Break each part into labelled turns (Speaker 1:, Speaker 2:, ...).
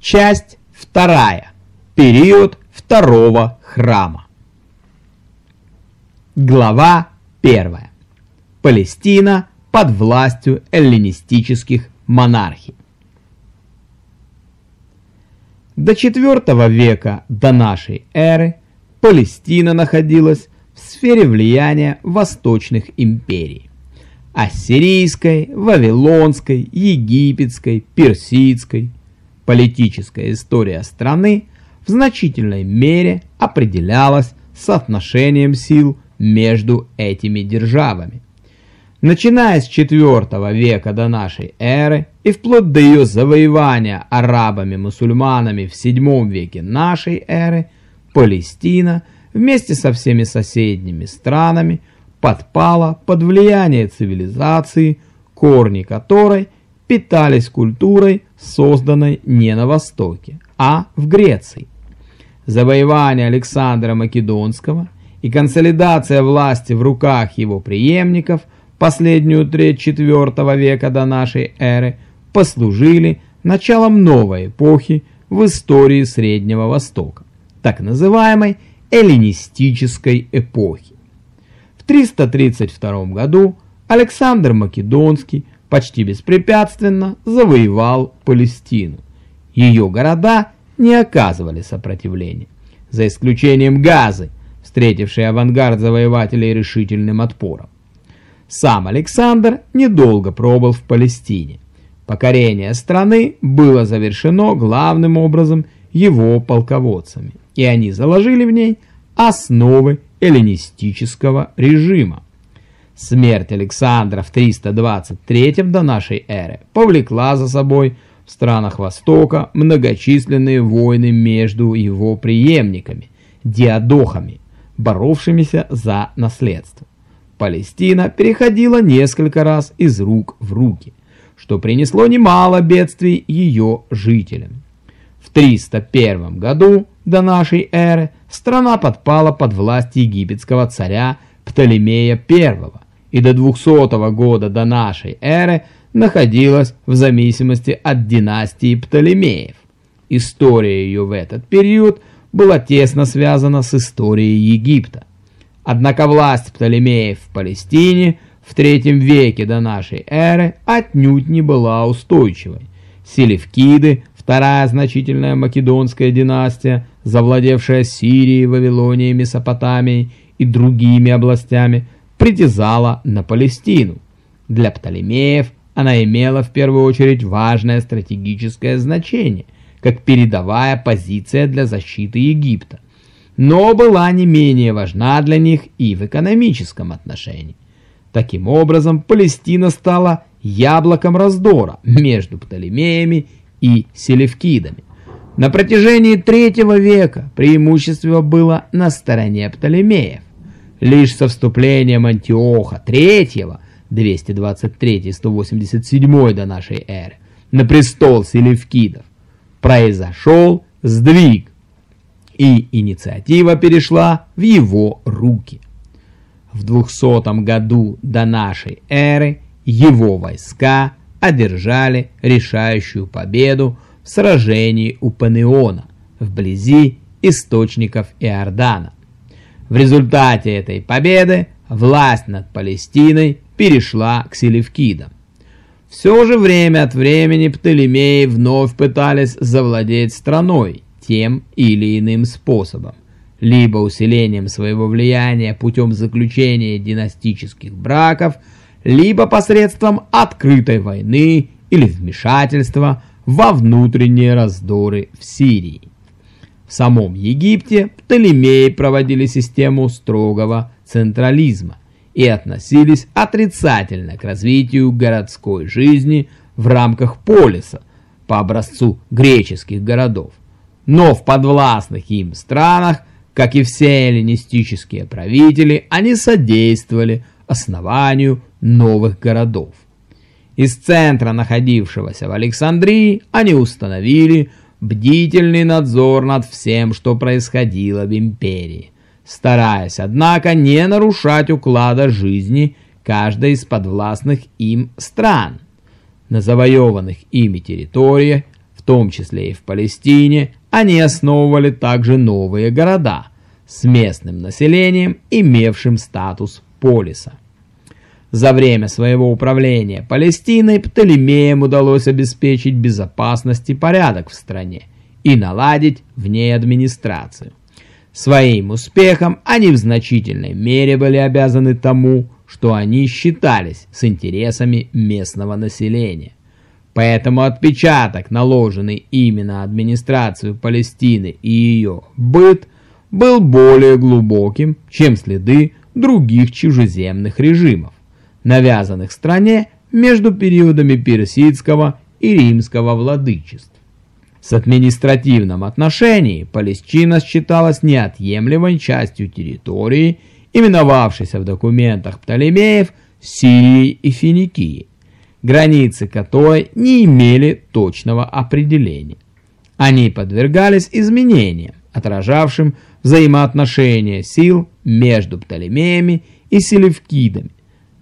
Speaker 1: Часть вторая. Период второго храма. Глава первая. Палестина под властью эллинистических монархий. До IV века до нашей эры Палестина находилась в сфере влияния восточных империй. Ассирийской, Вавилонской, Египетской, Персидской. Политическая история страны в значительной мере определялась соотношением сил между этими державами. Начиная с IV века до нашей эры и вплоть до ее завоевания арабами-мусульманами в VII веке нашей эры, Палестина вместе со всеми соседними странами подпала под влияние цивилизации, корни которой питались культурой, созданной не на Востоке, а в Греции. Завоевание Александра Македонского и консолидация власти в руках его преемников последнюю треть IV века до нашей эры послужили началом новой эпохи в истории Среднего Востока, так называемой эллинистической эпохи. 332 году Александр Македонский почти беспрепятственно завоевал Палестину. Ее города не оказывали сопротивления, за исключением Газы, встретившей авангард завоевателей решительным отпором. Сам Александр недолго пробыл в Палестине. Покорение страны было завершено главным образом его полководцами, и они заложили в ней основы эллинистического режима. Смерть Александра в 323 до нашей эры повлекла за собой в странах Востока многочисленные войны между его преемниками, диадохами, боровшимися за наследство. Палестина переходила несколько раз из рук в руки, что принесло немало бедствий ее жителям. В 301 году до нашей эры страна подпала под власть египетского царя Птолемея I и до 200 года до нашей эры находилась в зависимости от династии Птолемеев. История ее в этот период была тесно связана с историей Египта. Однако власть Птолемеев в Палестине в III веке до нашей эры отнюдь не была устойчивой. Селевкиды Вторая значительная македонская династия, завладевшая Сирией, Вавилонией, Месопотамией и другими областями, притязала на Палестину. Для Птолемеев она имела в первую очередь важное стратегическое значение, как передовая позиция для защиты Египта, но была не менее важна для них и в экономическом отношении. Таким образом, Палестина стала яблоком раздора между Птолемеями и селевкидами. На протяжении третьего века преимущество было на стороне Птолемеев. Лишь со вступлением Антиоха III 223-187 до нашей эры на престол селевкидов произошел сдвиг, и инициатива перешла в его руки. В 200 году до нашей эры его войска одержали решающую победу в сражении у Панеона, вблизи источников Иордана. В результате этой победы власть над Палестиной перешла к селевкидам. Все же время от времени Птолемеи вновь пытались завладеть страной тем или иным способом, либо усилением своего влияния путем заключения династических браков – либо посредством открытой войны или вмешательства во внутренние раздоры в Сирии. В самом Египте Птолемеи проводили систему строгого централизма и относились отрицательно к развитию городской жизни в рамках полиса по образцу греческих городов. Но в подвластных им странах, как и все эллинистические правители, они содействовали основанию новых городов. Из центра, находившегося в Александрии, они установили бдительный надзор над всем, что происходило в империи, стараясь, однако, не нарушать уклада жизни каждой из подвластных им стран. На завоеванных ими территориях В том числе и в Палестине они основывали также новые города с местным населением, имевшим статус полиса. За время своего управления Палестиной Птолемеям удалось обеспечить безопасность и порядок в стране и наладить в ней администрацию. Своим успехом они в значительной мере были обязаны тому, что они считались с интересами местного населения. Поэтому отпечаток, наложенный именно администрацию Палестины и ее быт, был более глубоким, чем следы других чужеземных режимов, навязанных стране между периодами персидского и римского владычеств. С административном отношении Палестина считалась неотъемлемой частью территории, именовавшейся в документах Птолемеев Сирией и Финикией, границы которой не имели точного определения. Они подвергались изменениям, отражавшим взаимоотношения сил между Птолемеями и Селевкидами.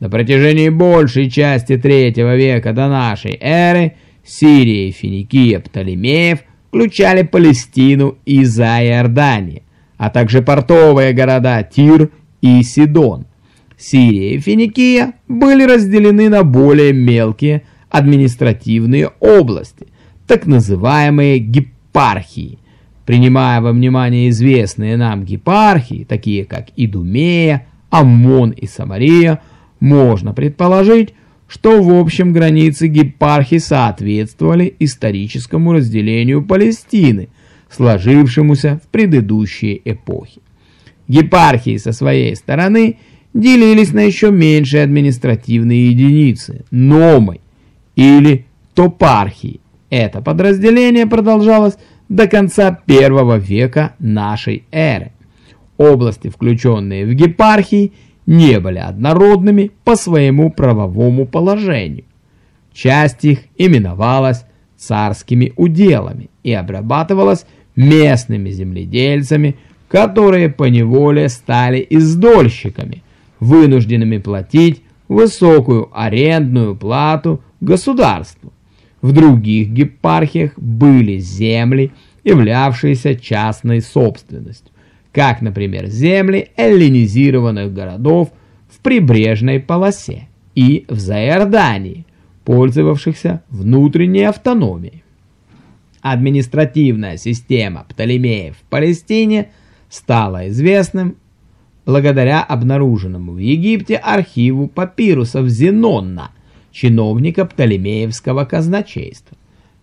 Speaker 1: На протяжении большей части III века до нашей эры – Сирия и Финикия Птолемеев включали Палестину и Заиордания, а также портовые города Тир и Сидон. Сирия и Финикия были разделены на более мелкие административные области, так называемые гипархии. Принимая во внимание известные нам гипархии, такие как Идумея, Аммон и Самария, можно предположить, что в общем границы гепархи соответствовали историческому разделению Палестины, сложившемуся в предыдущие эпохи. Гепархии со своей стороны делились на еще меньшие административные единицы – номой или топархии. Это подразделение продолжалось до конца первого века нашей эры. Области, включенные в гепархии – не были однородными по своему правовому положению. Часть их именовалась царскими уделами и обрабатывалась местными земледельцами, которые поневоле стали издольщиками, вынужденными платить высокую арендную плату государству. В других гепархиях были земли, являвшиеся частной собственностью как, например, земли эллинизированных городов в прибрежной полосе и в Заиордании, пользовавшихся внутренней автономией. Административная система Птолемеев в Палестине стала известным благодаря обнаруженному в Египте архиву папирусов Зенонна, чиновника Птолемеевского казначейства.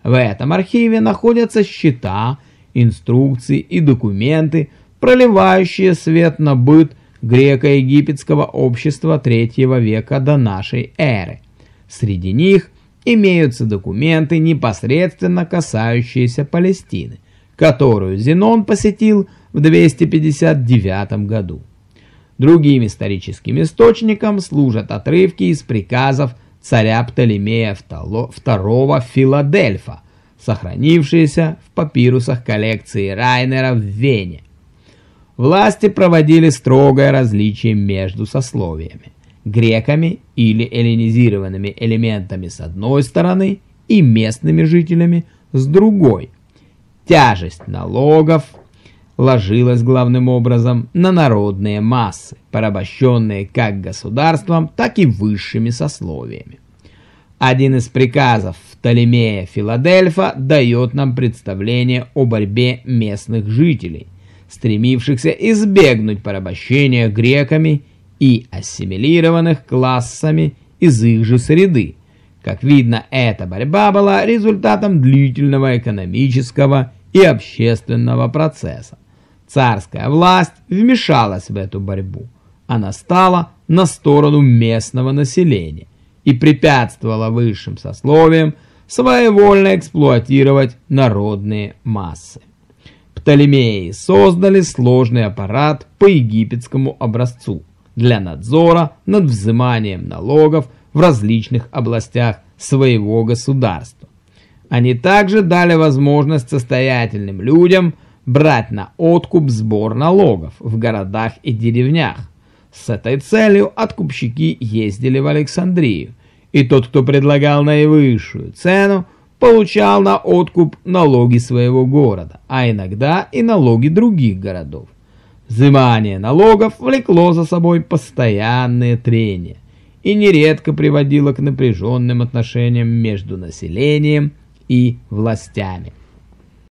Speaker 1: В этом архиве находятся счета, инструкции и документы, проливающие свет на быт греко-египетского общества третьего века до нашей эры. Среди них имеются документы, непосредственно касающиеся Палестины, которую Зенон посетил в 259 году. Другим историческим источником служат отрывки из приказов царя Птолемея II Филадельфа, сохранившиеся в папирусах коллекции Райнера в Вене. Власти проводили строгое различие между сословиями – греками или эллинизированными элементами с одной стороны и местными жителями с другой. Тяжесть налогов ложилась главным образом на народные массы, порабощенные как государством, так и высшими сословиями. Один из приказов Птолемея Филадельфа дает нам представление о борьбе местных жителей – стремившихся избегнуть порабощения греками и ассимилированных классами из их же среды. Как видно, эта борьба была результатом длительного экономического и общественного процесса. Царская власть вмешалась в эту борьбу. Она стала на сторону местного населения и препятствовала высшим сословиям своевольно эксплуатировать народные массы. Птолемеи создали сложный аппарат по египетскому образцу для надзора над взиманием налогов в различных областях своего государства. Они также дали возможность состоятельным людям брать на откуп сбор налогов в городах и деревнях. С этой целью откупщики ездили в Александрию, и тот, кто предлагал наивысшую цену, получал на откуп налоги своего города, а иногда и налоги других городов. Взимание налогов влекло за собой постоянные трения и нередко приводило к напряженным отношениям между населением и властями.